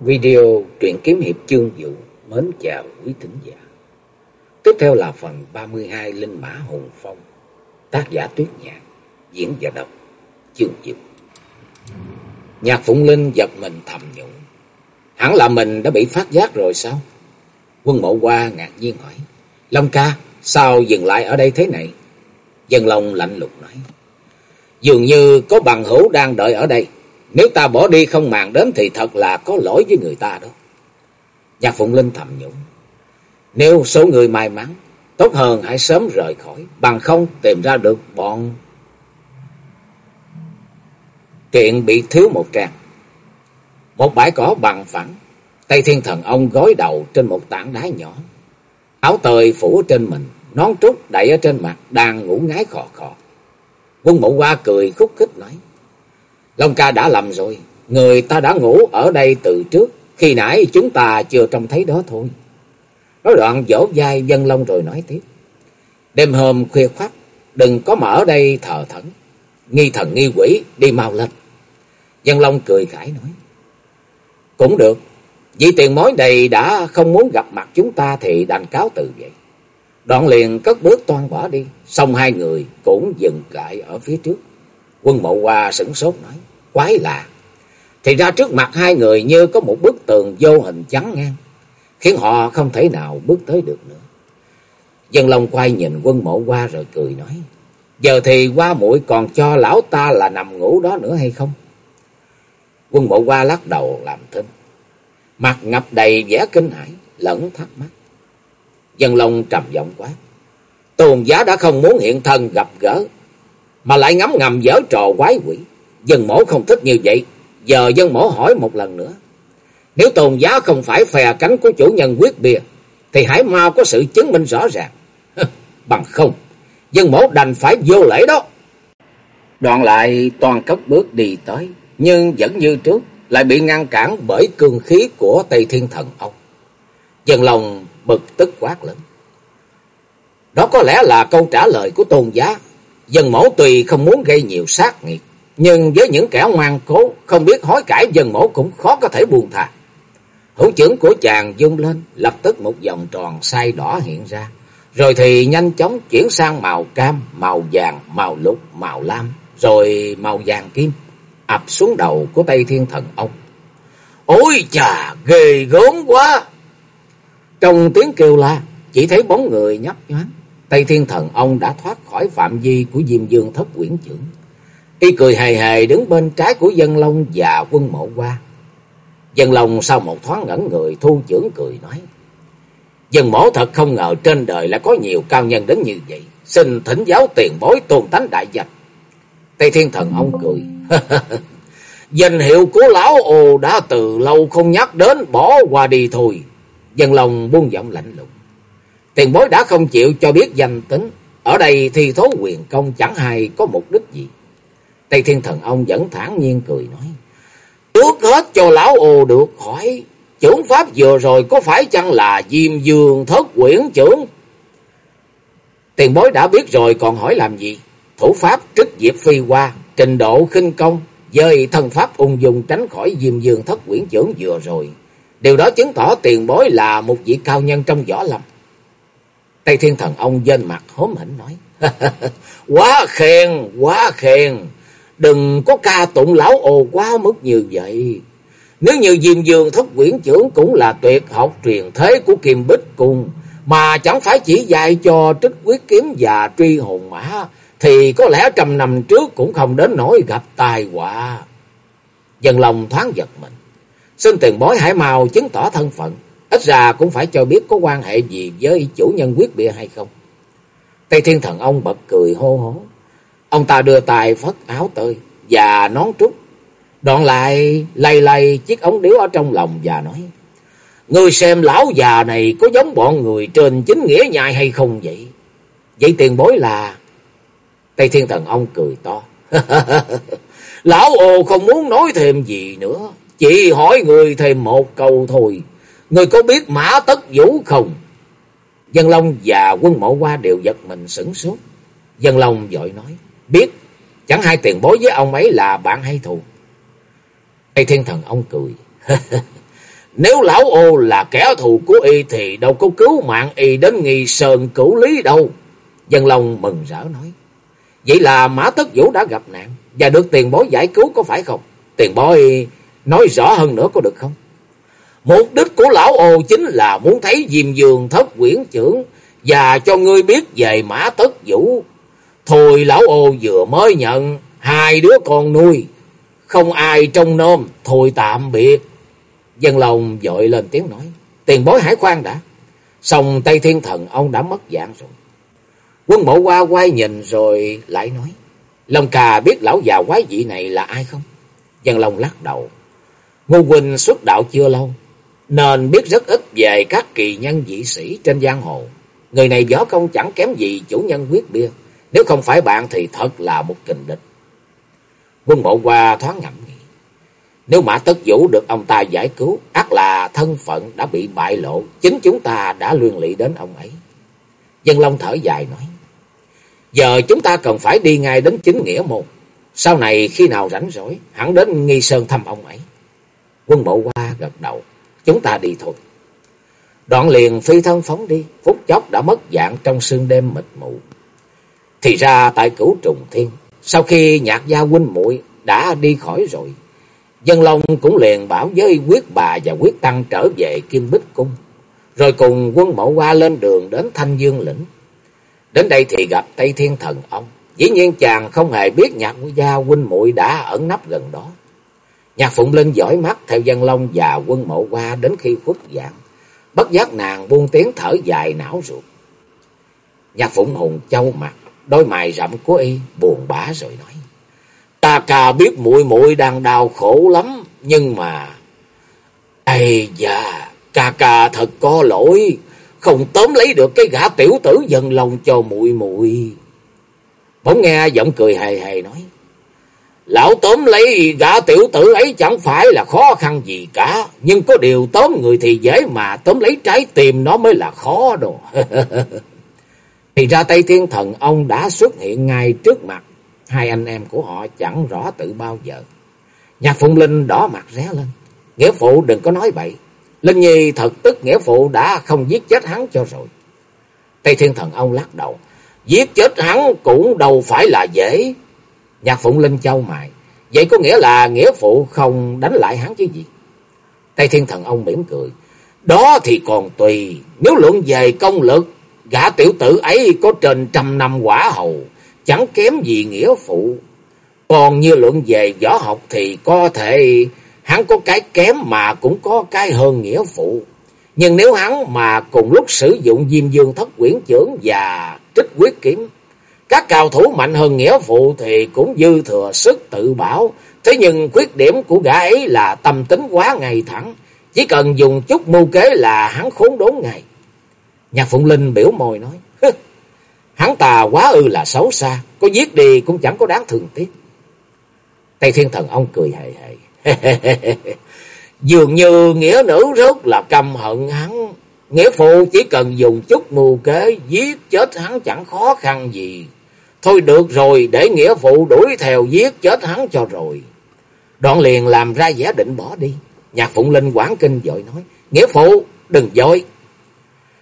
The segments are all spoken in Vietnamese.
Video truyện kiếm hiệp chương dụ mến chào quý thính giả. Tiếp theo là phần 32 Linh Mã Hùng Phong, tác giả Tuyết Nhạc, diễn và đọc chương dụ. Nhạc Phụng Linh giật mình thầm nhủ. Hẳn là mình đã bị phát giác rồi sao? Quân Mộ Hoa ngạc nhiên hỏi. Long ca, sao dừng lại ở đây thế này? Dân Long lạnh lùng nói. Dường như có bằng hữu đang đợi ở đây. Nếu ta bỏ đi không màng đến thì thật là có lỗi với người ta đó. Nhạc Phụng Linh thầm nhủ. Nếu số người may mắn, tốt hơn hãy sớm rời khỏi, bằng không tìm ra được bọn... Kiện bị thiếu một trang. Một bãi cỏ bằng phẳng, Tây Thiên Thần ông gối đầu trên một tảng đá nhỏ. Áo tơi phủ trên mình, nón trúc đậy ở trên mặt, đang ngủ ngái khò khò. Quân mộ qua cười khúc khích nói. Long ca đã lầm rồi. Người ta đã ngủ ở đây từ trước. Khi nãy chúng ta chưa trông thấy đó thôi. Nói đoạn vỗ vai dân Long rồi nói tiếp. Đêm hôm khuya khoắt. Đừng có mở đây thờ thẫn. Nghi thần nghi quỷ đi mau lên. Dân Long cười khải nói. Cũng được. Vì tiền mối này đã không muốn gặp mặt chúng ta thì đành cáo từ vậy. Đoạn liền cất bước toan bỏ đi. Xong hai người cũng dừng lại ở phía trước. Quân mộ hoa sửng sốt nói quái lạ. Thì ra trước mặt hai người như có một bức tường vô hình chắn ngang, khiến họ không thể nào bước tới được nữa. Dân Long quay nhìn quân mộ qua rồi cười nói, giờ thì qua muội còn cho lão ta là nằm ngủ đó nữa hay không? Quân mộ qua lắc đầu làm thinh, mặt ngập đầy vẻ kinh hãi, lẫn thắc mắc. Dân Long trầm giọng quá. tôn giá đã không muốn hiện thân gặp gỡ, mà lại ngắm ngầm dở trò quái quỷ. Dân mổ không thích như vậy. Giờ dân mổ hỏi một lần nữa. Nếu tôn giá không phải phè cánh của chủ nhân quyết bia, thì hãy mau có sự chứng minh rõ ràng. Bằng không, dân mổ đành phải vô lễ đó. Đoạn lại toàn cất bước đi tới, nhưng vẫn như trước, lại bị ngăn cản bởi cương khí của Tây Thiên Thần ông. Dân lòng bực tức quát lớn. Đó có lẽ là câu trả lời của tôn giá. Dân mổ tùy không muốn gây nhiều sát nghiệt, nhưng với những kẻ ngoan cố, không biết hối cải dân mổ cũng khó có thể buông thà. Hữu trưởng của chàng dung lên, lập tức một vòng tròn sai đỏ hiện ra. Rồi thì nhanh chóng chuyển sang màu cam, màu vàng, màu lục, màu lam, rồi màu vàng kim, ập xuống đầu của Tây Thiên Thần ông. Ôi chà, ghê gớm quá! Trong tiếng kêu la, chỉ thấy bóng người nhấp nhoáng. Tây Thiên Thần ông đã thoát khỏi phạm vi của Diêm Dương thất quyển trưởng. Y cười hề hề đứng bên trái của dân long và quân mộ qua. Dân long sau một thoáng ngẩn người, thu trưởng cười nói. Dân mổ thật không ngờ trên đời lại có nhiều cao nhân đến như vậy. Xin thỉnh giáo tiền bối tôn tánh đại dạch. Tây Thiên Thần ông cười. Danh hiệu của lão ồ đã từ lâu không nhắc đến, bỏ qua đi thôi. Dân long buông giọng lạnh lùng. Tiền bối đã không chịu cho biết danh tính. Ở đây thì thố quyền công chẳng hay có mục đích gì. Tây Thiên Thần ông vẫn thản nhiên cười nói. Trước hết cho lão ồ được khỏi Trưởng pháp vừa rồi có phải chăng là Diêm Dương thất quyển trưởng? Tiền bối đã biết rồi còn hỏi làm gì? Thủ pháp trích diệp phi qua, trình độ khinh công, dời thần pháp ung dung tránh khỏi Diêm Dương thất quyển trưởng vừa rồi. Điều đó chứng tỏ tiền bối là một vị cao nhân trong võ lâm. Tây Thiên Thần ông dên mặt hốm hỉnh nói. quá khen, quá khen. Đừng có ca tụng lão ồ quá mức như vậy. Nếu như Diêm Dương thất quyển trưởng cũng là tuyệt học truyền thế của Kim Bích Cung, mà chẳng phải chỉ dạy cho trích quyết kiếm và truy hồn mã, thì có lẽ trăm năm trước cũng không đến nỗi gặp tai họa. Dân lòng thoáng giật mình. Xin tiền bối hải màu chứng tỏ thân phận, ít ra cũng phải cho biết có quan hệ gì với chủ nhân quyết bia hay không. Tây Thiên Thần ông bật cười hô hố. Ông ta đưa tay phất áo tơi và nón trúc. Đoạn lại lay lay chiếc ống điếu ở trong lòng và nói. Người xem lão già này có giống bọn người trên chính nghĩa nhai hay không vậy? Vậy tiền bối là... Tây Thiên Thần ông cười to. lão ồ không muốn nói thêm gì nữa. Chỉ hỏi người thêm một câu thôi. Người có biết mã tất vũ không? Dân Long và quân mộ qua đều giật mình sửng sốt. Dân Long dội nói. Chẳng hai tiền bối với ông ấy là bạn hay thù. Tây Thiên Thần, ông cười. Nếu lão ô là kẻ thù của y thì đâu có cứu mạng y đến nghi sơn cửu lý đâu. Dân lòng mừng rỡ nói. Vậy là Mã Tất Vũ đã gặp nạn và được tiền bối giải cứu có phải không? Tiền bối nói rõ hơn nữa có được không? Mục đích của lão ô chính là muốn thấy Diêm Dương thất quyển trưởng và cho ngươi biết về Mã Tất Vũ. Thôi lão ô vừa mới nhận hai đứa con nuôi, không ai trông nom thôi tạm biệt. Dân lòng dội lên tiếng nói, tiền bối hải khoan đã. Xong Tây Thiên Thần ông đã mất dạng rồi. Quân mộ qua quay nhìn rồi lại nói, Long cà biết lão già quái dị này là ai không? Dân lòng lắc đầu. Ngô Quỳnh xuất đạo chưa lâu, nên biết rất ít về các kỳ nhân dị sĩ trên giang hồ. Người này võ công chẳng kém gì chủ nhân quyết bia. Nếu không phải bạn thì thật là một kình địch. Quân bộ qua thoáng ngẫm nghĩ. Nếu Mã Tất Vũ được ông ta giải cứu, ác là thân phận đã bị bại lộ, chính chúng ta đã liên lị đến ông ấy. Dân Long thở dài nói, giờ chúng ta cần phải đi ngay đến chính nghĩa môn. Sau này khi nào rảnh rỗi, hẳn đến nghi sơn thăm ông ấy. Quân bộ qua gật đầu, chúng ta đi thôi. Đoạn liền phi thân phóng đi, phút chốc đã mất dạng trong sương đêm mịt mù. Thì ra tại cửu trùng thiên, sau khi nhạc gia huynh muội đã đi khỏi rồi, Dân Long cũng liền bảo với quyết bà và quyết tăng trở về Kim Bích Cung, rồi cùng quân mẫu qua lên đường đến Thanh Dương Lĩnh. Đến đây thì gặp Tây Thiên Thần ông. Dĩ nhiên chàng không hề biết nhạc gia huynh muội đã ẩn nấp gần đó. Nhạc Phụng Linh giỏi mắt theo Dân Long và quân mẫu qua đến khi khuất dạng. Bất giác nàng buông tiếng thở dài não ruột. Nhạc Phụng Hùng châu mặt, đôi mày rậm của y buồn bã rồi nói. Ta cà biết muội muội đang đau khổ lắm, nhưng mà... Ây da, ca ca thật có lỗi, không tóm lấy được cái gã tiểu tử dần lòng cho muội muội. Bỗng nghe giọng cười hề hề nói. Lão tóm lấy gã tiểu tử ấy chẳng phải là khó khăn gì cả. Nhưng có điều tóm người thì dễ mà tóm lấy trái tim nó mới là khó đồ. thì ra Tây Thiên Thần ông đã xuất hiện ngay trước mặt. Hai anh em của họ chẳng rõ tự bao giờ. Nhạc Phụng Linh đỏ mặt ré lên. Nghĩa phụ đừng có nói bậy. Linh Nhi thật tức nghĩa phụ đã không giết chết hắn cho rồi. Tây Thiên Thần ông lắc đầu. Giết chết hắn cũng đâu phải là dễ. Nhạc Phụng Linh châu mày. Vậy có nghĩa là nghĩa phụ không đánh lại hắn chứ gì? Tây Thiên Thần ông mỉm cười. Đó thì còn tùy. Nếu luận về công lực, gã tiểu tử ấy có trên trăm năm quả hầu. Chẳng kém gì nghĩa phụ. Còn như luận về võ học thì có thể hắn có cái kém mà cũng có cái hơn nghĩa phụ. Nhưng nếu hắn mà cùng lúc sử dụng Diêm Dương Thất Quyển Trưởng và Trích Quyết Kiếm, các cao thủ mạnh hơn nghĩa phụ thì cũng dư thừa sức tự bảo. Thế nhưng khuyết điểm của gã ấy là tâm tính quá ngay thẳng. Chỉ cần dùng chút mưu kế là hắn khốn đốn ngay. Nhạc Phụng Linh biểu môi nói. Hắn ta quá ư là xấu xa. Có giết đi cũng chẳng có đáng thường tiếc. Tây Thiên Thần ông cười hề hề. Dường như nghĩa nữ rất là căm hận hắn. Nghĩa phụ chỉ cần dùng chút mưu kế giết chết hắn chẳng khó khăn gì. Thôi được rồi, để nghĩa phụ đuổi theo giết chết hắn cho rồi. Đoạn liền làm ra vẻ định bỏ đi. Nhạc Phụng Linh quán kinh dội nói, nghĩa phụ, đừng dội.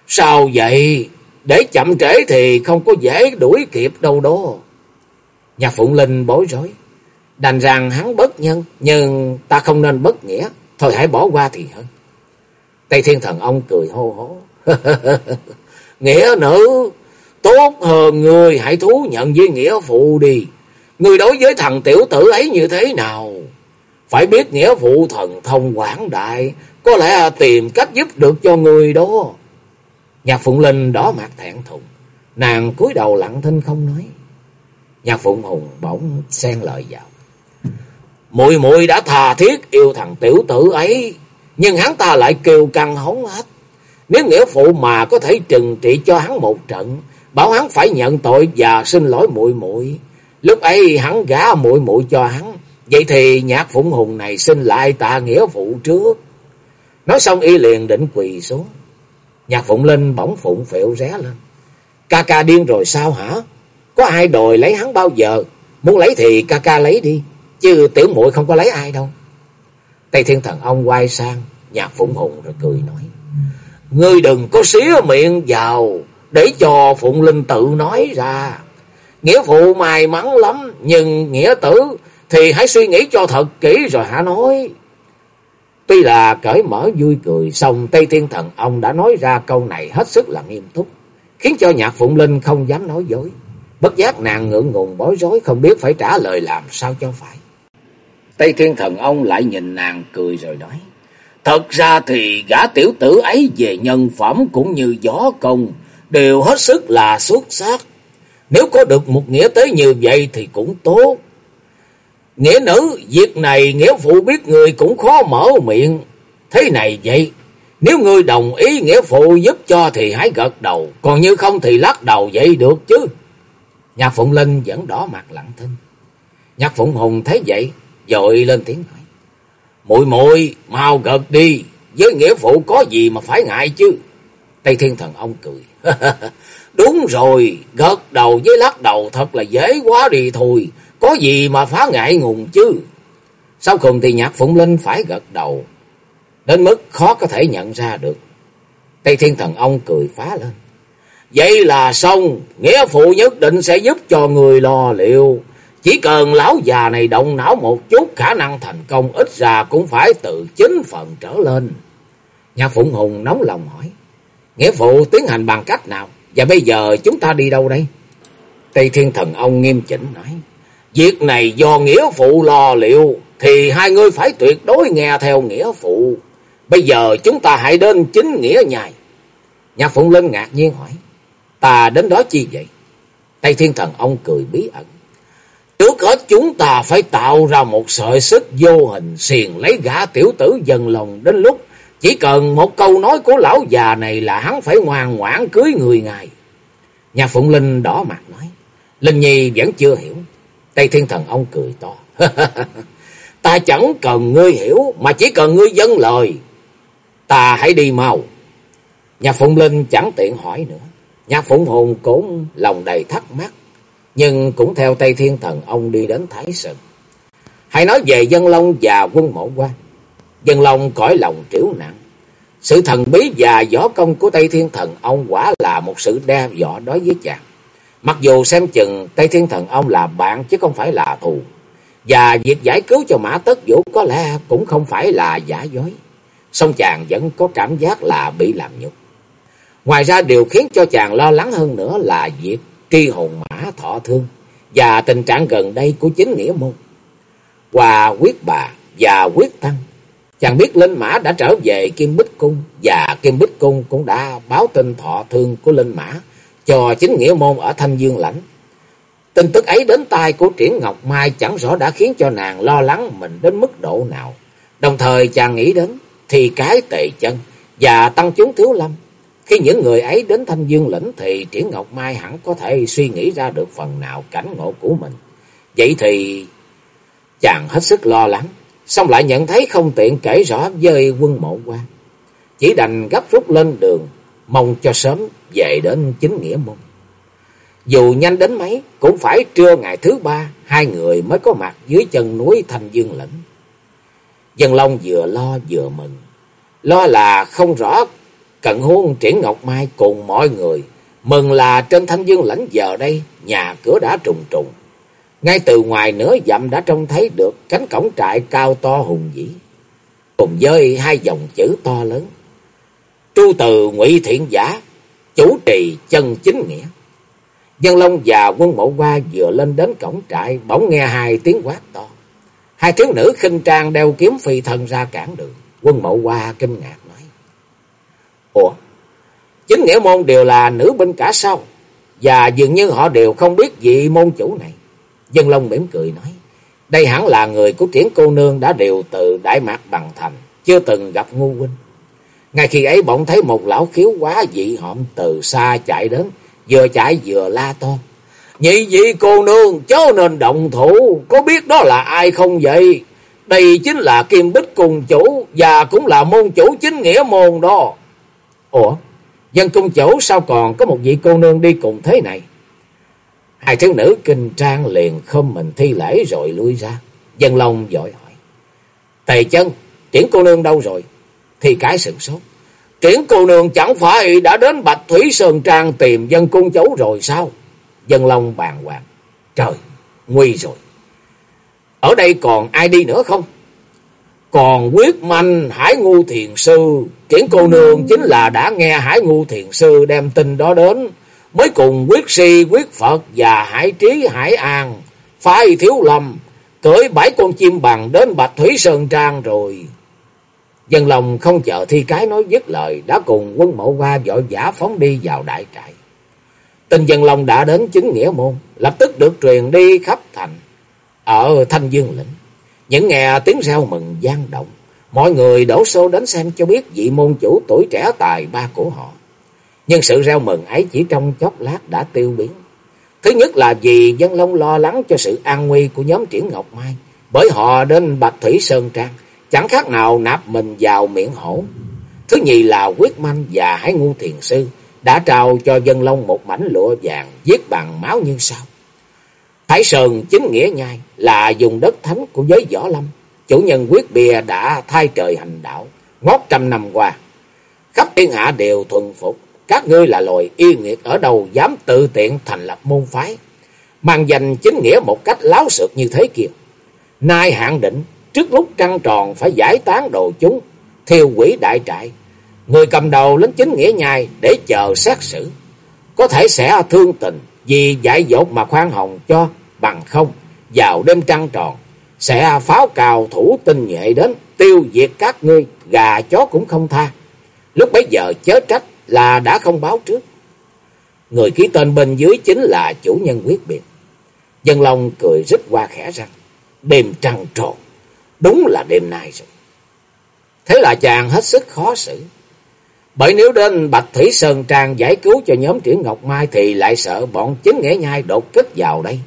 Sao vậy? Để chậm trễ thì không có dễ đuổi kịp đâu đó. Nhạc Phụng Linh bối rối. Đành rằng hắn bất nhân, nhưng ta không nên bất nghĩa. Thôi hãy bỏ qua thì hơn. Tây Thiên Thần ông cười hô hố. nghĩa nữ, Tốt hơn người hãy thú nhận với nghĩa phụ đi. Người đối với thằng tiểu tử ấy như thế nào? Phải biết nghĩa phụ thần thông quảng đại. Có lẽ tìm cách giúp được cho người đó. Nhạc Phụng Linh đỏ mặt thẹn thùng. Nàng cúi đầu lặng thinh không nói. Nhạc Phụng Hùng bỗng xen lời vào. Mùi mùi đã thà thiết yêu thằng tiểu tử ấy. Nhưng hắn ta lại kêu căng hống hết. Nếu nghĩa phụ mà có thể trừng trị cho hắn một trận bảo hắn phải nhận tội và xin lỗi muội muội. Lúc ấy hắn gả muội muội cho hắn, vậy thì Nhạc Phụng Hùng này xin lại tạ nghĩa phụ trước. Nói xong y liền định quỳ xuống. Nhạc Phụng Linh bỗng phụng phịu ré lên. Ca ca điên rồi sao hả? Có ai đòi lấy hắn bao giờ? Muốn lấy thì ca ca lấy đi, chứ tiểu muội không có lấy ai đâu. Tây Thiên Thần ông quay sang, Nhạc Phụng Hùng rồi cười nói. Ngươi đừng có xía miệng vào để cho Phụng Linh tự nói ra. Nghĩa phụ may mắn lắm, nhưng nghĩa tử thì hãy suy nghĩ cho thật kỹ rồi hả nói. Tuy là cởi mở vui cười, xong Tây Thiên Thần ông đã nói ra câu này hết sức là nghiêm túc, khiến cho Nhạc Phụng Linh không dám nói dối. Bất giác nàng ngượng ngùng bối rối không biết phải trả lời làm sao cho phải. Tây Thiên Thần ông lại nhìn nàng cười rồi nói. Thật ra thì gã tiểu tử ấy về nhân phẩm cũng như gió công, đều hết sức là xuất sắc. Nếu có được một nghĩa tế như vậy thì cũng tốt. Nghĩa nữ, việc này nghĩa phụ biết người cũng khó mở miệng. Thế này vậy, nếu người đồng ý nghĩa phụ giúp cho thì hãy gật đầu, còn như không thì lắc đầu vậy được chứ. Nhạc Phụng Linh vẫn đỏ mặt lặng thinh. Nhạc Phụng Hùng thấy vậy, dội lên tiếng hỏi. Mùi mùi, mau gật đi, với nghĩa phụ có gì mà phải ngại chứ. Tây Thiên Thần ông cười. Đúng rồi, gật đầu với lắc đầu thật là dễ quá đi thôi. Có gì mà phá ngại ngùng chứ. Sau cùng thì Nhạc Phụng Linh phải gật đầu. Đến mức khó có thể nhận ra được. Tây Thiên Thần ông cười phá lên. Vậy là xong, nghĩa phụ nhất định sẽ giúp cho người lo liệu. Chỉ cần lão già này động não một chút, khả năng thành công ít ra cũng phải từ chính phần trở lên. Nhà Phụng Hùng nóng lòng hỏi, nghĩa phụ tiến hành bằng cách nào? Và bây giờ chúng ta đi đâu đây? Tây Thiên Thần ông nghiêm chỉnh nói, việc này do nghĩa phụ lo liệu, thì hai người phải tuyệt đối nghe theo nghĩa phụ. Bây giờ chúng ta hãy đến chính nghĩa nhài. Nhạc Phụng Linh ngạc nhiên hỏi, ta đến đó chi vậy? Tây Thiên Thần ông cười bí ẩn. Trước hết chúng ta phải tạo ra một sợi sức vô hình xiền lấy gã tiểu tử dần lòng đến lúc chỉ cần một câu nói của lão già này là hắn phải ngoan ngoãn cưới người ngài. Nhà Phụng Linh đỏ mặt nói. Linh Nhi vẫn chưa hiểu. Tây Thiên Thần ông cười to. ta chẳng cần ngươi hiểu, mà chỉ cần ngươi dâng lời. Ta hãy đi mau. Nhà Phụng Linh chẳng tiện hỏi nữa. Nhà Phụng Hùng cũng lòng đầy thắc mắc, nhưng cũng theo Tây Thiên Thần, ông đi đến Thái Sơn. Hãy nói về Dân Long và quân mộ quan. Dân Long cõi lòng triểu nặng. Sự thần bí và võ công của Tây Thiên Thần, ông quả là một sự đe dọa đối với chàng. Mặc dù xem chừng Tây Thiên Thần ông là bạn chứ không phải là thù. Và việc giải cứu cho Mã Tất Vũ có lẽ cũng không phải là giả dối. Song chàng vẫn có cảm giác là bị làm nhục. Ngoài ra điều khiến cho chàng lo lắng hơn nữa là việc tri hồn mã thọ thương và tình trạng gần đây của chính nghĩa môn. Hòa quyết bà và quyết tăng, chàng biết Linh Mã đã trở về Kim Bích Cung và Kim Bích Cung cũng đã báo tin thọ thương của Linh Mã cho chính nghĩa môn ở Thanh Dương Lãnh. Tin tức ấy đến tai của Triển Ngọc Mai chẳng rõ đã khiến cho nàng lo lắng mình đến mức độ nào. Đồng thời chàng nghĩ đến thì cái tệ chân và tăng chúng thiếu lâm khi những người ấy đến Thanh Dương lĩnh thì Triển Ngọc Mai hẳn có thể suy nghĩ ra được phần nào cảnh ngộ của mình. Vậy thì chàng hết sức lo lắng, xong lại nhận thấy không tiện kể rõ với quân mộ quan. Chỉ đành gấp rút lên đường, mong cho sớm về đến chính nghĩa môn. Dù nhanh đến mấy, cũng phải trưa ngày thứ ba, hai người mới có mặt dưới chân núi Thanh Dương lĩnh. Dân Long vừa lo vừa mừng. Lo là không rõ Cận hôn triển Ngọc Mai cùng mọi người, mừng là trên thanh dương Lĩnh giờ đây, nhà cửa đã trùng trùng. Ngay từ ngoài nửa dặm đã trông thấy được cánh cổng trại cao to hùng vĩ, cùng với hai dòng chữ to lớn. Tru từ ngụy thiện giả, chủ trì chân chính nghĩa. Dân Long và quân mẫu qua vừa lên đến cổng trại, bỗng nghe hai tiếng quát to. Hai thiếu nữ khinh trang đeo kiếm phi thân ra cản đường. Quân mẫu qua kinh ngạc nói Ủa? Chính nghĩa môn đều là nữ binh cả sao? Và dường như họ đều không biết gì môn chủ này. Dân Long mỉm cười nói. Đây hẳn là người của triển cô nương đã điều từ Đại Mạc Bằng Thành. Chưa từng gặp ngu huynh. Ngay khi ấy bỗng thấy một lão khiếu quá dị hộm từ xa chạy đến. Vừa chạy vừa la to. Nhị dị cô nương chớ nên động thủ. Có biết đó là ai không vậy? Đây chính là Kim Bích cùng chủ. Và cũng là môn chủ chính nghĩa môn đó. Ủa, dân cung chủ sao còn có một vị cô nương đi cùng thế này? Hai thiếu nữ kinh trang liền không mình thi lễ rồi lui ra. Dân Long dội hỏi. Tề chân, triển cô nương đâu rồi? Thì cái sửng sốt. Triển cô nương chẳng phải đã đến Bạch Thủy Sơn Trang tìm dân cung cháu rồi sao? Dân Long bàn hoàng. Trời, nguy rồi. Ở đây còn ai đi nữa không? Còn quyết manh Hải Ngu Thiền Sư. Triển cô nương chính là đã nghe Hải Ngu Thiền Sư đem tin đó đến. Mới cùng quyết si, quyết Phật và Hải Trí, Hải An. Phái Thiếu Lâm. Cưỡi bảy con chim bằng đến Bạch Thủy Sơn Trang rồi. Dân lòng không chờ thi cái nói dứt lời. Đã cùng quân mộ qua vội giả phóng đi vào đại trại. Tình dân lòng đã đến chứng nghĩa môn. Lập tức được truyền đi khắp thành. Ở Thanh Dương Lĩnh. Những nghe tiếng reo mừng gian động, mọi người đổ xô đến xem cho biết vị môn chủ tuổi trẻ tài ba của họ. Nhưng sự reo mừng ấy chỉ trong chốc lát đã tiêu biến. Thứ nhất là vì dân long lo lắng cho sự an nguy của nhóm triển Ngọc Mai, bởi họ đến Bạch Thủy Sơn Trang, chẳng khác nào nạp mình vào miệng hổ. Thứ nhì là quyết manh và hải ngu thiền sư đã trao cho dân long một mảnh lụa vàng viết bằng máu như sau. Thái Sơn chính nghĩa nhai là dùng đất thánh của giới võ lâm. Chủ nhân quyết bìa đã thay trời hành đạo, ngót trăm năm qua. Khắp thiên hạ đều thuần phục. Các ngươi là loài y nghiệt ở đâu dám tự tiện thành lập môn phái. Mang danh chính nghĩa một cách láo sượt như thế kia. Nay hạn định, trước lúc trăng tròn phải giải tán đồ chúng, thiêu quỷ đại trại. Người cầm đầu lính chính nghĩa nhai để chờ xét xử. Có thể sẽ thương tình, vì dạy dột mà khoan hồng cho bằng không. Vào đêm trăng tròn sẽ pháo cào thủ tinh nhuệ đến tiêu diệt các ngươi gà chó cũng không tha. Lúc bấy giờ chớ trách là đã không báo trước. Người ký tên bên dưới chính là chủ nhân quyết biệt. Dân long cười rít qua khẽ răng đêm trăng tròn đúng là đêm nay rồi thế là chàng hết sức khó xử bởi nếu đến Bạch Thủy Sơn Trang giải cứu cho nhóm Triển Ngọc Mai thì lại sợ bọn chính nghĩa nhai đột kích vào đây.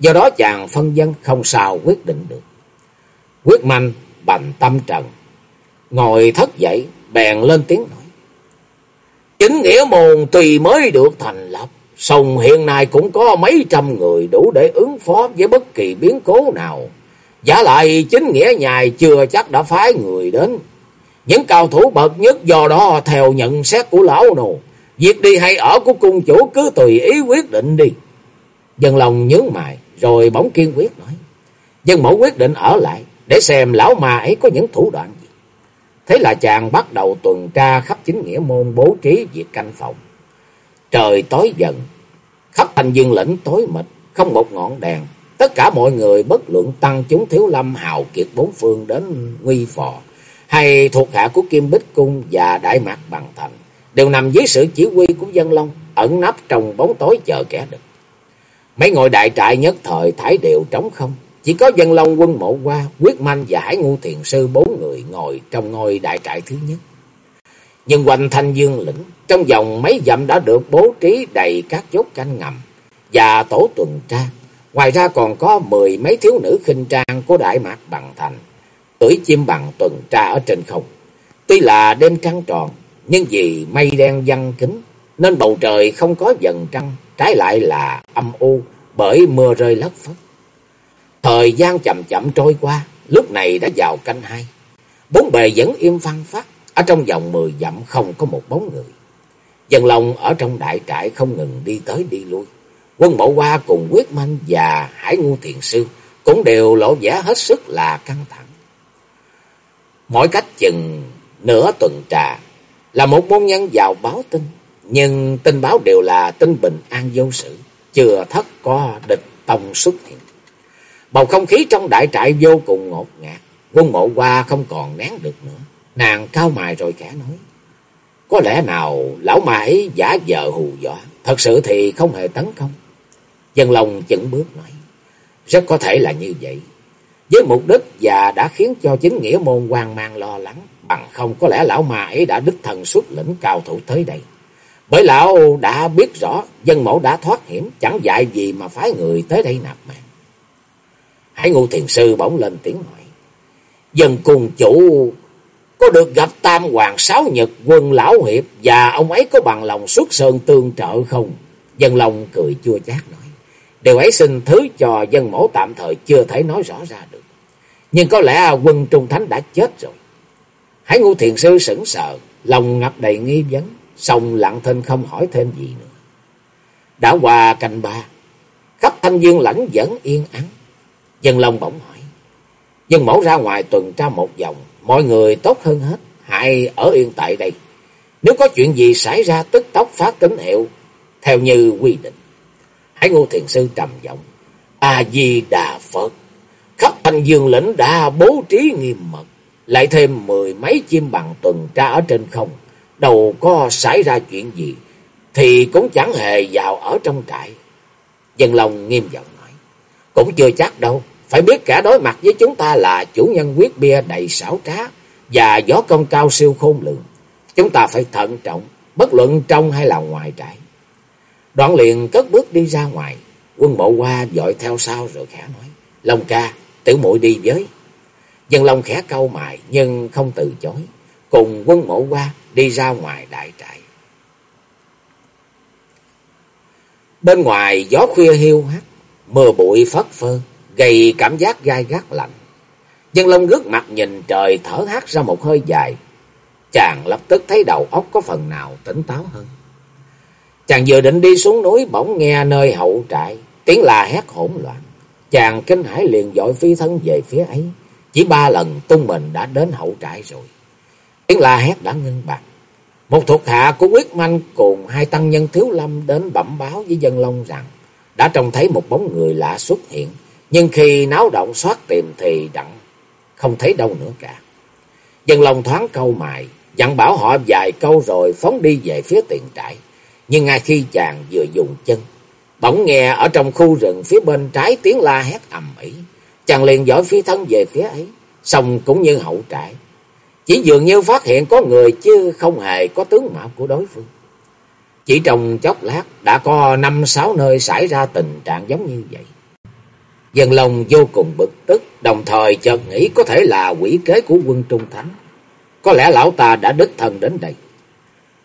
Do đó chàng phân dân không sao quyết định được. Quyết manh, bành tâm trần. Ngồi thất dậy, bèn lên tiếng nói. Chính nghĩa môn tùy mới được thành lập. Sông hiện nay cũng có mấy trăm người đủ để ứng phó với bất kỳ biến cố nào. Giả lại chính nghĩa nhài chưa chắc đã phái người đến. Những cao thủ bậc nhất do đó theo nhận xét của lão nù. Việc đi hay ở của cung chủ cứ tùy ý quyết định đi. Dân lòng nhớ mày rồi bỗng kiên quyết nói. Dân mẫu quyết định ở lại để xem lão ma ấy có những thủ đoạn gì. Thế là chàng bắt đầu tuần tra khắp chính nghĩa môn bố trí việc canh phòng. Trời tối dần, khắp thành dương lĩnh tối mịt, không một ngọn đèn. Tất cả mọi người bất luận tăng chúng thiếu lâm hào kiệt bốn phương đến nguy phò hay thuộc hạ của Kim Bích Cung và Đại Mạc Bằng Thành đều nằm dưới sự chỉ huy của dân long, ẩn nấp trong bóng tối chờ kẻ địch. Mấy ngôi đại trại nhất thời thải đều trống không, chỉ có dân long quân mộ qua, quyết manh và hải ngu thiền sư bốn người ngồi trong ngôi đại trại thứ nhất. Nhưng quanh thanh dương lĩnh, trong vòng mấy dặm đã được bố trí đầy các chốt canh ngầm và tổ tuần tra. Ngoài ra còn có mười mấy thiếu nữ khinh trang của Đại Mạc Bằng Thành cưỡi chim bằng tuần tra ở trên không. Tuy là đêm trăng tròn, nhưng vì mây đen văn kính, nên bầu trời không có dần trăng, trái lại là âm u bởi mưa rơi lất phất. Thời gian chậm chậm trôi qua, lúc này đã vào canh hai. Bốn bề vẫn im phăng phát, ở trong vòng mười dặm không có một bóng người. Dần lòng ở trong đại trại không ngừng đi tới đi lui. Quân bộ qua cùng quyết manh và hải ngu thiền sư cũng đều lộ vẻ hết sức là căng thẳng. Mỗi cách chừng nửa tuần trà là một môn nhân vào báo tin. Nhưng tin báo đều là tin bình an vô sự. Chưa thất có địch tông xuất hiện. Bầu không khí trong đại trại vô cùng ngột ngạt. Quân mộ qua không còn nén được nữa. Nàng cao mài rồi khẽ nói. Có lẽ nào lão mãi giả vờ hù dọa. Thật sự thì không hề tấn công. Dân lòng chững bước nói. Rất có thể là như vậy với mục đích và đã khiến cho chính nghĩa môn hoang mang lo lắng. Bằng không có lẽ lão ma ấy đã đích thần xuất lĩnh cao thủ tới đây. Bởi lão đã biết rõ dân mẫu đã thoát hiểm, chẳng dạy gì mà phái người tới đây nạp mạng. Hải ngụ thiền sư bỗng lên tiếng hỏi. Dân cùng chủ có được gặp tam hoàng sáu nhật quân lão hiệp và ông ấy có bằng lòng xuất sơn tương trợ không? Dân lòng cười chua chát nói. Điều ấy xin thứ cho dân mẫu tạm thời chưa thể nói rõ ra được. Nhưng có lẽ quân Trung Thánh đã chết rồi. Hải ngũ thiền sư sững sờ, lòng ngập đầy nghi vấn, xong lặng thinh không hỏi thêm gì nữa. Đã qua canh ba, khắp thanh dương lãnh vẫn yên ắng. Dân Long bỗng hỏi, dân mẫu ra ngoài tuần tra một vòng, mọi người tốt hơn hết, hãy ở yên tại đây. Nếu có chuyện gì xảy ra tức tốc phát tín hiệu, theo như quy định. Hải Ngô Thiền Sư trầm giọng, A-di-đà Phật, khắp thành dương lĩnh đã bố trí nghiêm mật, lại thêm mười mấy chim bằng tuần tra ở trên không, đâu có xảy ra chuyện gì, thì cũng chẳng hề vào ở trong trại. Dân lòng nghiêm giọng nói, cũng chưa chắc đâu, phải biết cả đối mặt với chúng ta là chủ nhân quyết bia đầy xảo trá và gió công cao siêu khôn lường. Chúng ta phải thận trọng, bất luận trong hay là ngoài trại. Đoạn liền cất bước đi ra ngoài, quân mộ qua dội theo sau rồi khẽ nói, Long ca, tiểu muội đi với. Dân Long khẽ câu mài nhưng không từ chối, cùng quân mộ qua đi ra ngoài đại trại. Bên ngoài gió khuya hiu hắt, mưa bụi phất phơ, gây cảm giác gai gắt lạnh. Dân Long ngước mặt nhìn trời thở hắt ra một hơi dài. Chàng lập tức thấy đầu óc có phần nào tỉnh táo hơn. Chàng vừa định đi xuống núi bỗng nghe nơi hậu trại, tiếng la hét hỗn loạn. Chàng kinh hãi liền dội phi thân về phía ấy. Chỉ ba lần tung mình đã đến hậu trại rồi. Tiếng la hét đã ngưng bặt. Một thuộc hạ của quyết manh cùng hai tăng nhân thiếu lâm đến bẩm báo với dân long rằng đã trông thấy một bóng người lạ xuất hiện. Nhưng khi náo động soát tìm thì đặng không thấy đâu nữa cả. Dân long thoáng câu mài, dặn bảo họ vài câu rồi phóng đi về phía tiền trại. Nhưng ngay khi chàng vừa dùng chân, bỗng nghe ở trong khu rừng phía bên trái tiếng la hét ầm ĩ. Chàng liền dõi phi thân về phía ấy, xong cũng như hậu trại. Chỉ dường như phát hiện có người chứ không hề có tướng mạo của đối phương. Chỉ trong chốc lát đã có năm sáu nơi xảy ra tình trạng giống như vậy. Dân lòng vô cùng bực tức, đồng thời chợt nghĩ có thể là quỷ kế của quân Trung Thắng. Có lẽ lão ta đã đích thân đến đây.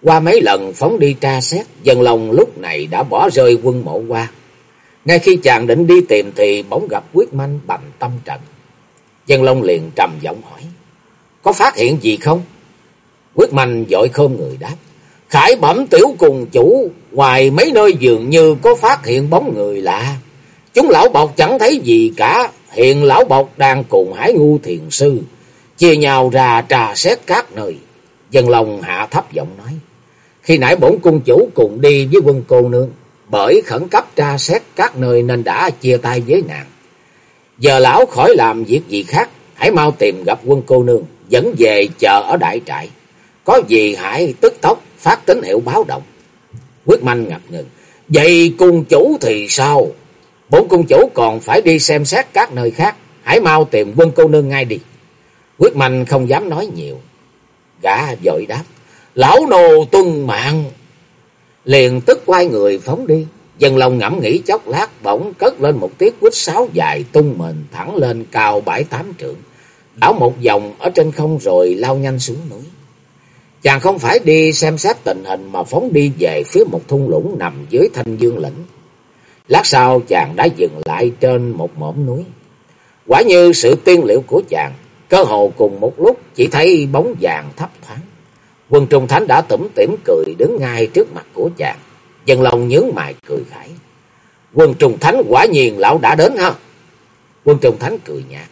Qua mấy lần phóng đi tra xét, dân lòng lúc này đã bỏ rơi quân mộ qua. Ngay khi chàng định đi tìm thì bỗng gặp quyết manh bành tâm trận. Dân Long liền trầm giọng hỏi. Có phát hiện gì không? Quyết manh dội khom người đáp. Khải bẩm tiểu cùng chủ, ngoài mấy nơi dường như có phát hiện bóng người lạ. Chúng lão bọc chẳng thấy gì cả, hiện lão bọc đang cùng hải ngu thiền sư, chia nhau ra trà xét các nơi. Dân lòng hạ thấp giọng nói. Khi nãy bổn cung chủ cùng đi với quân cô nương, bởi khẩn cấp tra xét các nơi nên đã chia tay với nàng. Giờ lão khỏi làm việc gì khác, hãy mau tìm gặp quân cô nương, dẫn về chờ ở đại trại. Có gì hãy tức tốc phát tín hiệu báo động. Quyết manh ngập ngừng. Vậy cung chủ thì sao? Bốn cung chủ còn phải đi xem xét các nơi khác. Hãy mau tìm quân cô nương ngay đi. Quyết manh không dám nói nhiều. Gã dội đáp. Lão nô tuân mạng. Liền tức quay người phóng đi. Dân lòng ngẫm nghĩ chốc lát bỗng cất lên một tiếng quýt sáo dài tung mình thẳng lên cao bảy tám trượng. Đảo một vòng ở trên không rồi lao nhanh xuống núi. Chàng không phải đi xem xét tình hình mà phóng đi về phía một thung lũng nằm dưới thanh dương lĩnh. Lát sau chàng đã dừng lại trên một mỏm núi. Quả như sự tiên liệu của chàng, cơ hồ cùng một lúc chỉ thấy bóng vàng thấp thoáng. Quân Trung Thánh đã tủm tỉm cười đứng ngay trước mặt của chàng. Dân long nhướng mày cười khải. Quân Trung Thánh quả nhiên lão đã đến ha. Quân Trung Thánh cười nhạt.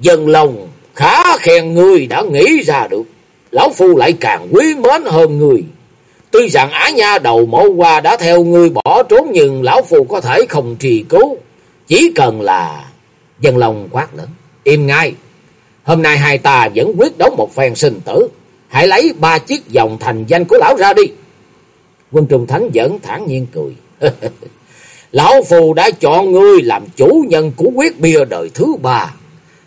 Dân long khá khen ngươi đã nghĩ ra được. Lão Phu lại càng quý mến hơn ngươi. Tuy rằng Á Nha đầu mộ qua đã theo ngươi bỏ trốn nhưng Lão Phu có thể không trì cứu. Chỉ cần là... Dân long quát lớn. Im ngay. Hôm nay hai ta vẫn quyết đấu một phen sinh tử. Hãy lấy ba chiếc vòng thành danh của lão ra đi. Quân Trung Thánh vẫn thản nhiên cười. Lão Phù đã chọn ngươi làm chủ nhân của quyết bia đời thứ ba.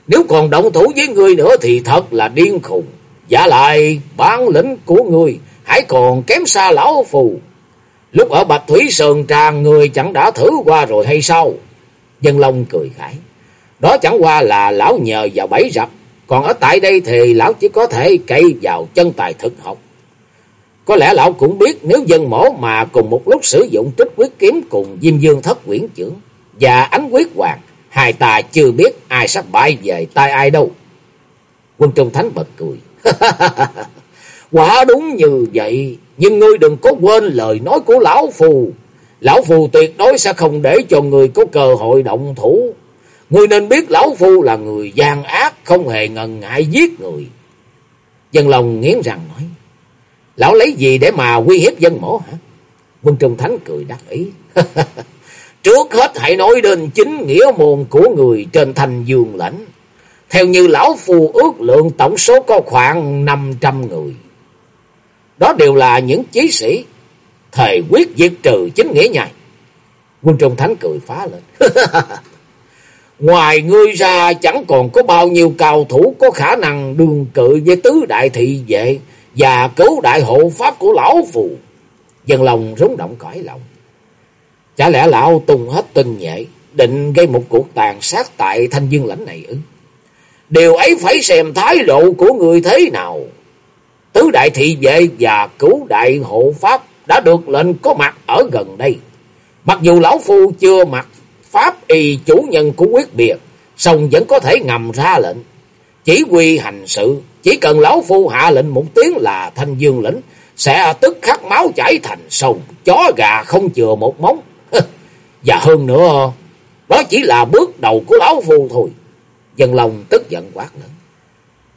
Nếu còn động thủ với ngươi nữa thì thật là điên khùng. Giả lại, bản lĩnh của ngươi hãy còn kém xa Lão Phù. Lúc ở Bạch Thủy Sơn Tràng người chẳng đã thử qua rồi hay sao? Dân Long cười khải. Đó chẳng qua là lão nhờ vào bẫy rập. Còn ở tại đây thì lão chỉ có thể cậy vào chân tài thực học. Có lẽ lão cũng biết nếu dân mổ mà cùng một lúc sử dụng trích quyết kiếm cùng Diêm Dương thất quyển trưởng và ánh quyết hoàng, hai ta chưa biết ai sắp bại về tay ai đâu. Quân Trung Thánh bật cười. Quả đúng như vậy, nhưng ngươi đừng có quên lời nói của lão phù. Lão phù tuyệt đối sẽ không để cho người có cơ hội động thủ. Ngươi nên biết lão phu là người gian ác, không hề ngần ngại giết người. Dân lòng nghiến rằng nói, lão lấy gì để mà uy hiếp dân mổ hả? Quân Trung Thánh cười đắc ý. Trước hết hãy nói đến chính nghĩa môn của người trên thành dương lãnh. Theo như lão phu ước lượng tổng số có khoảng 500 người. Đó đều là những chí sĩ thề quyết diệt trừ chính nghĩa nhai. Quân Trung Thánh cười phá lên. Ngoài ngươi ra chẳng còn có bao nhiêu cao thủ có khả năng đường cự với tứ đại thị vệ và cứu đại hộ pháp của lão phù. Dân lòng rúng động cõi lòng. Chả lẽ lão tung hết tinh nhệ, định gây một cuộc tàn sát tại thanh dương lãnh này ư? Điều ấy phải xem thái độ của người thế nào. Tứ đại thị vệ và cứu đại hộ pháp đã được lệnh có mặt ở gần đây. Mặc dù lão phu chưa mặc pháp y chủ nhân của quyết biệt, song vẫn có thể ngầm ra lệnh. Chỉ quy hành sự, chỉ cần lão phu hạ lệnh một tiếng là thanh dương lĩnh, sẽ tức khắc máu chảy thành sông, chó gà không chừa một móng. Và hơn nữa, đó chỉ là bước đầu của lão phu thôi. Dân lòng tức giận quát lớn.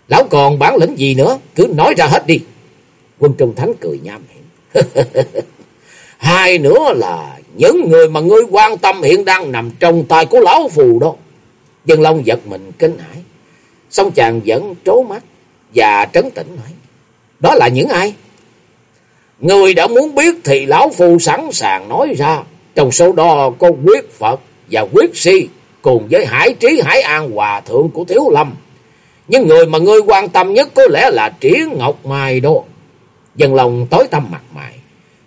Lão còn bản lĩnh gì nữa, cứ nói ra hết đi. Quân Trung Thánh cười nham hiểm. Hai nữa là những người mà ngươi quan tâm hiện đang nằm trong tay của lão phù đó. Dân Long giật mình kinh hãi. Xong chàng vẫn trố mắt và trấn tĩnh nói. Đó là những ai? Người đã muốn biết thì lão phù sẵn sàng nói ra. Trong số đó có quyết Phật và quyết si cùng với hải trí, hải an, hòa thượng của Thiếu Lâm. Nhưng người mà ngươi quan tâm nhất có lẽ là Triển Ngọc Mai đó. Dân lòng tối tâm mặt mày.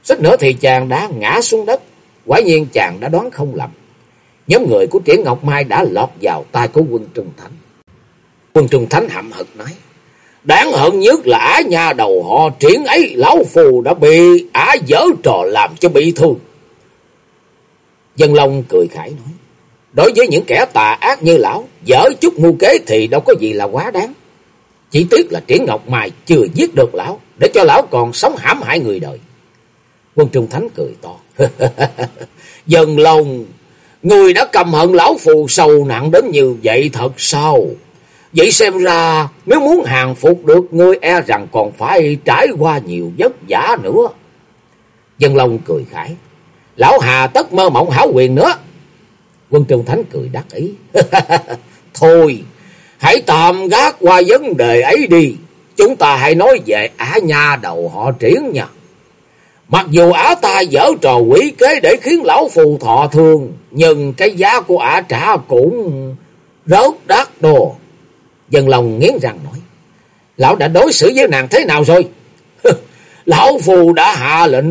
Xích nữa thì chàng đã ngã xuống đất. Quả nhiên chàng đã đoán không lầm. Nhóm người của Triển Ngọc Mai đã lọt vào tay của quân Trung Thánh. Quân Trung Thánh hậm hực nói. Đáng hận nhất là ả nhà đầu họ triển ấy, lão phù đã bị ả dở trò làm cho bị thương. Dân Long cười khải nói. Đối với những kẻ tà ác như lão, dở chút mưu kế thì đâu có gì là quá đáng. Chỉ tiếc là Triển Ngọc Mai chưa giết được lão, để cho lão còn sống hãm hại người đời. Quân Trung Thánh cười to. dần Long, người đã cầm hận lão phù sâu nặng đến như vậy thật sao? Vậy xem ra nếu muốn hàng phục được ngươi e rằng còn phải trải qua nhiều vất vả nữa. Dân Long cười khải. Lão Hà tất mơ mộng hảo quyền nữa. Quân Trung Thánh cười đắc ý. Thôi, hãy tạm gác qua vấn đề ấy đi. Chúng ta hãy nói về á nha đầu họ triển nha. Mặc dù ả ta dở trò quỷ kế để khiến lão phù thọ thương, nhưng cái giá của ả trả cũng rớt đắt đồ. Dân lòng nghiến răng nói, lão đã đối xử với nàng thế nào rồi? lão phù đã hạ lệnh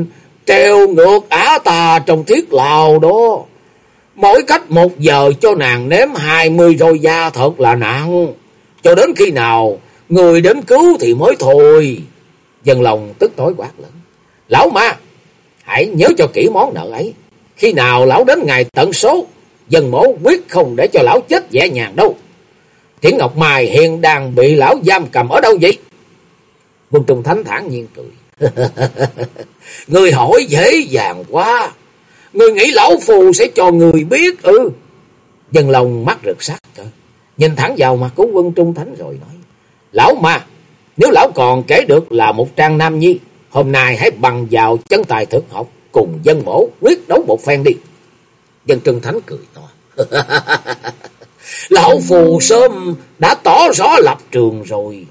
treo ngược ả ta trong thiết lào đó. Mỗi cách một giờ cho nàng nếm hai mươi rồi da thật là nặng. Cho đến khi nào người đến cứu thì mới thôi. Dân lòng tức tối quát lớn. Lão ma, hãy nhớ cho kỹ món nợ ấy. Khi nào lão đến ngày tận số, dân mổ quyết không để cho lão chết dễ nhàng đâu. Triển Ngọc Mai hiện đang bị lão giam cầm ở đâu vậy? Quân Trung Thánh thản nhiên cười. người hỏi dễ dàng quá. Người nghĩ lão phù sẽ cho người biết ư. Ừ. Dân lòng mắt rực sắc cơ. Nhìn thẳng vào mặt của quân Trung Thánh rồi nói. Lão ma, nếu lão còn kể được là một trang nam nhi, hôm nay hãy bằng vào chân tài thượng học cùng dân mổ quyết đấu một phen đi. Dân Trân Thánh cười to. Lão phù sớm đã tỏ rõ lập trường rồi.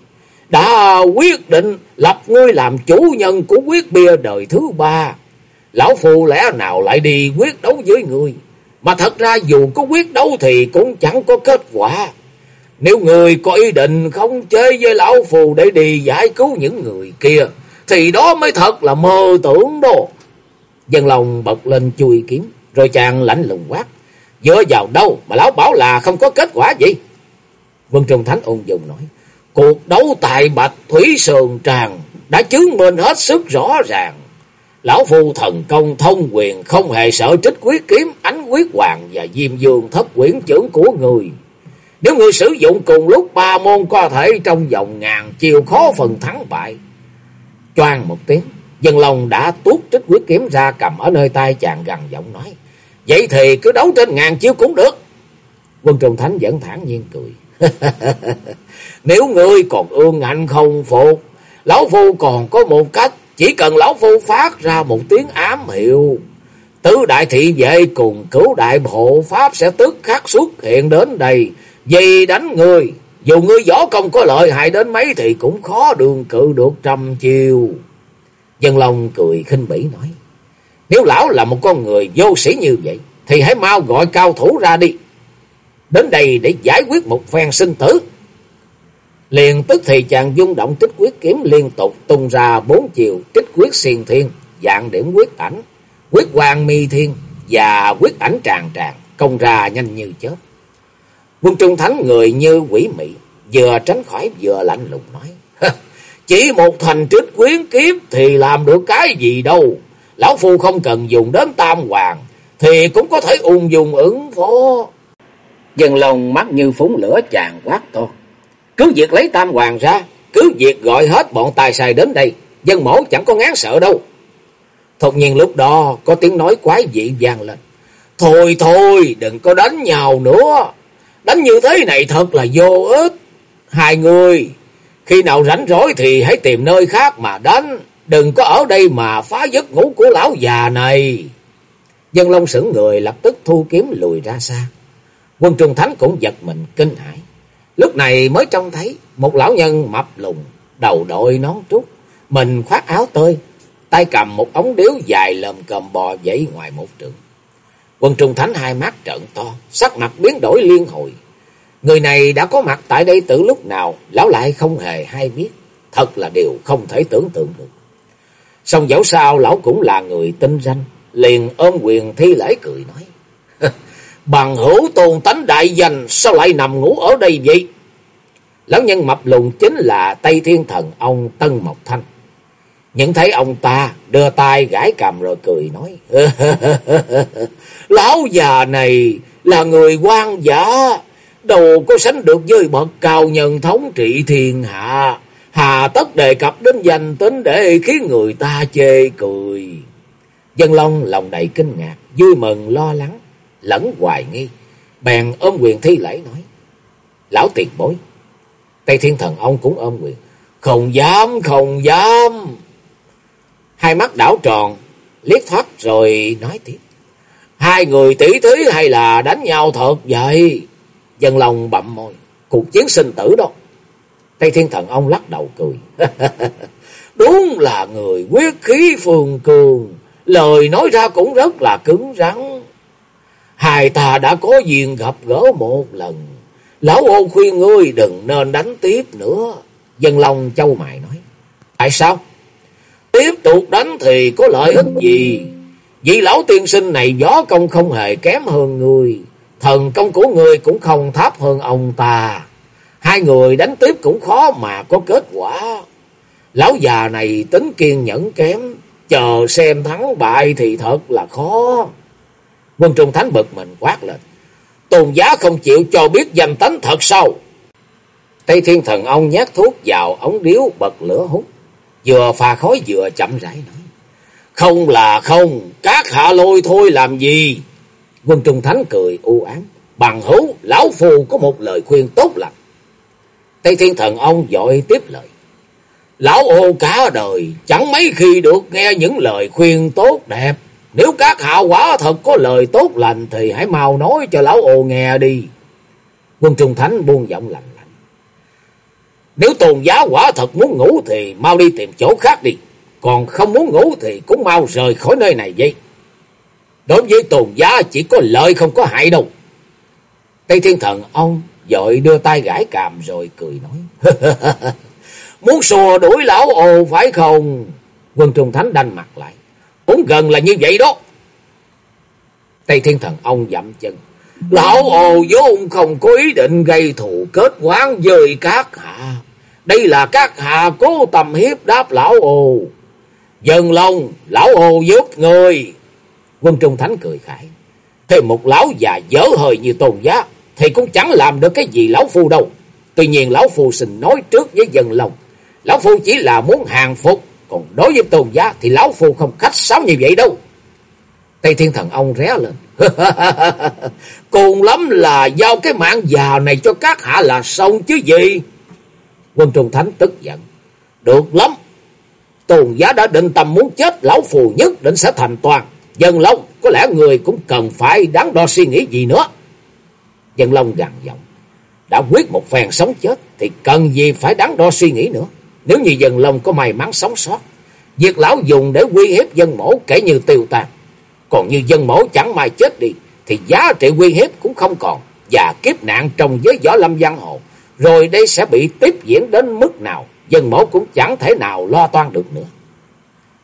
Đã quyết định lập ngươi làm chủ nhân của quyết bia đời thứ ba. Lão phù lẽ nào lại đi quyết đấu với ngươi. Mà thật ra dù có quyết đấu thì cũng chẳng có kết quả. Nếu người có ý định không chơi với lão phù để đi giải cứu những người kia. Thì đó mới thật là mơ tưởng đó. Dân lòng bật lên chui kiếm. Rồi chàng lạnh lùng quát. Dựa vào đâu mà lão bảo là không có kết quả gì? Vân Trung Thánh ung dung nói. Cuộc đấu tại Bạch Thủy Sườn Tràng đã chứng minh hết sức rõ ràng. Lão phu thần công thông quyền không hề sợ trích quyết kiếm, ánh quyết hoàng và diêm dương thất quyển trưởng của người. Nếu người sử dụng cùng lúc ba môn có thể trong vòng ngàn chiều khó phần thắng bại. Choang một tiếng, dân lòng đã tuốt trích quyết kiếm ra cầm ở nơi tay chàng gần giọng nói. Vậy thì cứ đấu trên ngàn chiêu cũng được. Quân Trung Thánh vẫn thản nhiên cười. Nếu ngươi còn ương ngạnh không phục, Lão Phu còn có một cách, chỉ cần Lão Phu phát ra một tiếng ám hiệu. Tứ đại thị vệ cùng cứu đại hộ Pháp sẽ tức khắc xuất hiện đến đây, vì đánh người. Dù ngươi võ công có lợi hại đến mấy thì cũng khó đường cự được trăm chiêu. Dân Long cười khinh bỉ nói. Nếu lão là một con người vô sĩ như vậy, thì hãy mau gọi cao thủ ra đi. Đến đây để giải quyết một phen sinh tử. Liền tức thì chàng dung động tích quyết kiếm liên tục tung ra bốn chiều tích quyết xiền thiên, dạng điểm quyết ảnh, quyết hoàng mi thiên và quyết ảnh tràn tràn, công ra nhanh như chớp. Quân trung thánh người như quỷ mị, vừa tránh khỏi vừa lạnh lùng nói. Chỉ một thành trích quyến kiếm thì làm được cái gì đâu. Lão Phu không cần dùng đến tam hoàng, thì cũng có thể ung dung ứng phó. Dân lòng mắt như phúng lửa chàng quát to. Cứ việc lấy tam hoàng ra, cứ việc gọi hết bọn tài xài đến đây, dân mổ chẳng có ngán sợ đâu. Thột nhiên lúc đó có tiếng nói quái dị vang lên. Thôi thôi, đừng có đánh nhau nữa. Đánh như thế này thật là vô ích. Hai người, khi nào rảnh rỗi thì hãy tìm nơi khác mà đánh. Đừng có ở đây mà phá giấc ngủ của lão già này. Dân Long sững người lập tức thu kiếm lùi ra xa. Quân Trung Thánh cũng giật mình kinh hãi. Lúc này mới trông thấy một lão nhân mập lùng, đầu đội nón trúc, mình khoác áo tơi, tay cầm một ống điếu dài lầm cầm bò dậy ngoài một trường. Quân Trung Thánh hai mắt trợn to, sắc mặt biến đổi liên hồi. Người này đã có mặt tại đây từ lúc nào, lão lại không hề hay biết. Thật là điều không thể tưởng tượng được. Xong dẫu sao lão cũng là người tinh danh, liền ôm quyền thi lễ cười nói. Bằng hữu tôn tánh đại danh sao lại nằm ngủ ở đây vậy? Lão nhân mập lùn chính là Tây Thiên Thần ông Tân Mộc Thanh. Nhận thấy ông ta đưa tay gãi cầm rồi cười nói. Lão già này là người quan giả. Đâu có sánh được với bậc cao nhân thống trị thiên hạ. Hà tất đề cập đến danh tính để khiến người ta chê cười. Dân Long lòng đầy kinh ngạc, vui mừng lo lắng lẫn hoài nghi, bèn ôm quyền thi lễ nói. Lão tiền bối, Tây Thiên Thần ông cũng ôm quyền. Không dám, không dám. Hai mắt đảo tròn, liếc thoát rồi nói tiếp. Hai người tỷ thí hay là đánh nhau thật vậy? Dân lòng bậm môi, cuộc chiến sinh tử đó. Tây Thiên Thần ông lắc đầu cười. Đúng là người quyết khí phương cường, lời nói ra cũng rất là cứng rắn. Hai ta đã có duyên gặp gỡ một lần. Lão ô khuyên ngươi đừng nên đánh tiếp nữa. Dân Long châu mài nói. Tại sao? Tiếp tục đánh thì có lợi ích gì? Vì lão tiên sinh này gió công không hề kém hơn người. Thần công của người cũng không thấp hơn ông ta. Hai người đánh tiếp cũng khó mà có kết quả. Lão già này tính kiên nhẫn kém. Chờ xem thắng bại thì thật là khó. Quân Trung Thánh bực mình quát lên. Tôn giá không chịu cho biết danh tánh thật sao? Tây Thiên Thần ông nhát thuốc vào ống điếu bật lửa hút. Vừa pha khói vừa chậm rãi nói. Không là không, các hạ lôi thôi làm gì? Quân Trung Thánh cười u ám. Bằng hữu, lão phù có một lời khuyên tốt lành. Tây Thiên Thần ông dội tiếp lời. Lão ô cả đời, chẳng mấy khi được nghe những lời khuyên tốt đẹp. Nếu các hạ quả thật có lời tốt lành thì hãy mau nói cho lão ô nghe đi. Quân Trung Thánh buông giọng lạnh lạnh. Nếu tôn giá quả thật muốn ngủ thì mau đi tìm chỗ khác đi. Còn không muốn ngủ thì cũng mau rời khỏi nơi này vậy. Đối với tôn giá chỉ có lợi không có hại đâu. Tây Thiên Thần, ông dội đưa tay gãi càm rồi cười nói. muốn xùa đuổi lão ồ phải không? Quân Trung Thánh đanh mặt lại. Cũng gần là như vậy đó. Tây Thiên Thần, ông dậm chân. Lão ồ vốn không có ý định gây thù kết quán với các hạ. Đây là các hạ cố tầm hiếp đáp lão ồ. Dần lòng, lão ồ giúp người. Quân Trung Thánh cười khải. Thêm một lão già dở hơi như tôn giá. thì cũng chẳng làm được cái gì lão phu đâu. Tuy nhiên lão phu xin nói trước với dân lòng. Lão phu chỉ là muốn hàng phục. Còn đối với tôn giá thì lão phu không khách sáo như vậy đâu. Tây Thiên Thần ông ré lên. Cùng lắm là giao cái mạng già này cho các hạ là xong chứ gì. Quân Trung Thánh tức giận. Được lắm. Tôn giá đã định tâm muốn chết. Lão phù nhất định sẽ thành toàn. Dân Long, có lẽ người cũng cần phải đáng đo suy nghĩ gì nữa. Dân Long gằn giọng. Đã quyết một phen sống chết, thì cần gì phải đáng đo suy nghĩ nữa. Nếu như dân Long có may mắn sống sót. Việc lão dùng để uy hiếp dân mổ kể như tiêu tàn còn như dân mổ chẳng may chết đi thì giá trị uy hiếp cũng không còn. Và kiếp nạn trong giới võ lâm giang hồ. Rồi đây sẽ bị tiếp diễn đến mức nào. Dân mổ cũng chẳng thể nào lo toan được nữa.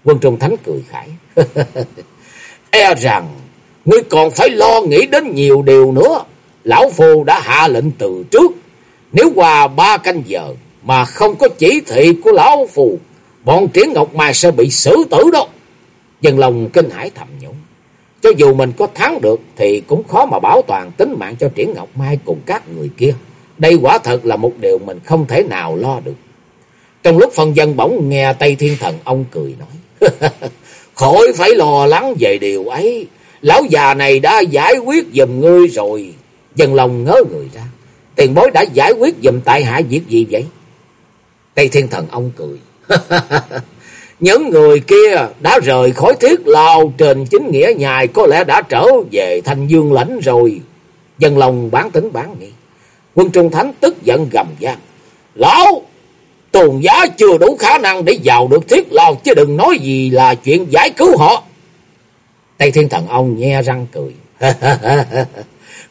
Quân Trung Thánh cười khải. E rằng ngươi còn phải lo nghĩ đến nhiều điều nữa. Lão Phu đã hạ lệnh từ trước. Nếu qua ba canh giờ mà không có chỉ thị của Lão Phu, bọn Triển Ngọc Mai sẽ bị xử tử đó. Dân lòng kinh hải thầm nhũng. Cho dù mình có thắng được thì cũng khó mà bảo toàn tính mạng cho Triển Ngọc Mai cùng các người kia. Đây quả thật là một điều mình không thể nào lo được. Trong lúc phân dân bỗng nghe Tây Thiên Thần, ông cười nói. Khỏi phải lo lắng về điều ấy. Lão già này đã giải quyết giùm ngươi rồi. Dân lòng ngớ người ra. Tiền bối đã giải quyết giùm tại hạ việc gì vậy? Tây Thiên Thần, ông cười. Những người kia đã rời khỏi thiết lao trên chính nghĩa nhài có lẽ đã trở về thành dương lãnh rồi. Dân lòng bán tính bán nghi. Quân Trung Thánh tức giận gầm gian. Lão! Tôn giá chưa đủ khả năng để vào được thiết lao chứ đừng nói gì là chuyện giải cứu họ. Tây Thiên Thần ông nhe răng cười.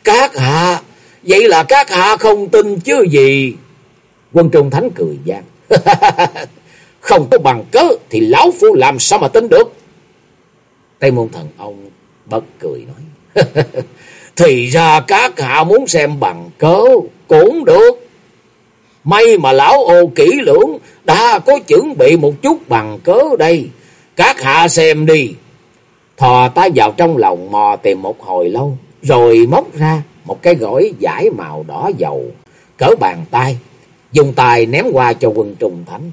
các hạ, vậy là các hạ không tin chứ gì. Quân Trung Thánh cười gian. không có bằng cớ thì lão phu làm sao mà tin được. Tây Môn Thần ông bật cười nói. thì ra các hạ muốn xem bằng cớ cũng được. May mà lão ô kỹ lưỡng đã có chuẩn bị một chút bằng cớ đây. Các hạ xem đi. Thò tay vào trong lòng mò tìm một hồi lâu. Rồi móc ra một cái gỏi giải màu đỏ dầu. Cỡ bàn tay. Dùng tay ném qua cho quân trùng thánh.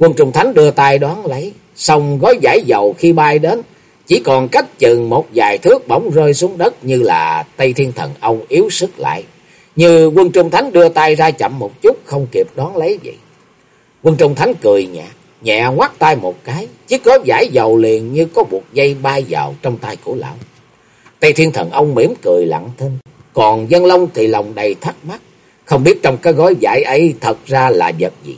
Quân trùng thánh đưa tay đón lấy. Xong gói giải dầu khi bay đến. Chỉ còn cách chừng một vài thước bỗng rơi xuống đất như là Tây Thiên Thần ông yếu sức lại. Như quân Trung Thánh đưa tay ra chậm một chút không kịp đón lấy vậy. Quân Trung Thánh cười nhạt, nhẹ ngoắt tay một cái, chiếc gói giải dầu liền như có buộc dây bay vào trong tay của lão. Tây Thiên Thần ông mỉm cười lặng thinh, còn Dân Long thì lòng đầy thắc mắc, không biết trong cái gói giải ấy thật ra là vật gì.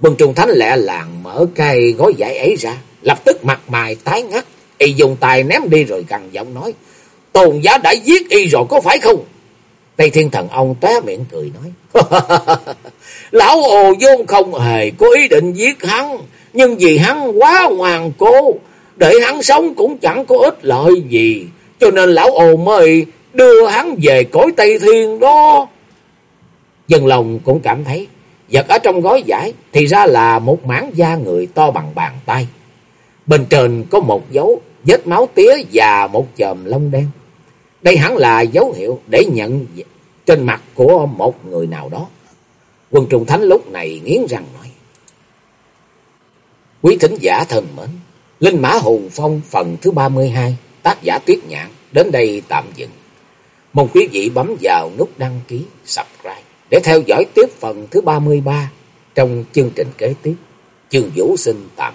Vân Trung Thánh lẹ làng mở cái gói giải ấy ra, lập tức mặt mày tái ngắt, y dùng tay ném đi rồi gằn giọng nói, Tôn giá đã giết y rồi có phải không? Tây Thiên Thần ông té miệng cười nói. Lão ồ vốn không hề có ý định giết hắn. Nhưng vì hắn quá ngoan cố. Để hắn sống cũng chẳng có ích lợi gì. Cho nên lão ồ mới đưa hắn về cõi Tây Thiên đó. Dân lòng cũng cảm thấy. Vật ở trong gói giải thì ra là một mảng da người to bằng bàn tay. Bên trên có một dấu vết máu tía và một chòm lông đen. Đây hẳn là dấu hiệu để nhận trên mặt của một người nào đó. Quân Trung Thánh lúc này nghiến răng nói. Quý thính giả thân mến, Linh Mã Hùng Phong phần thứ 32, tác giả Tuyết Nhạn đến đây tạm dừng. Mong quý vị bấm vào nút đăng ký, subscribe để theo dõi tiếp phần thứ 33 trong chương trình kế tiếp. Chương Vũ xin tạm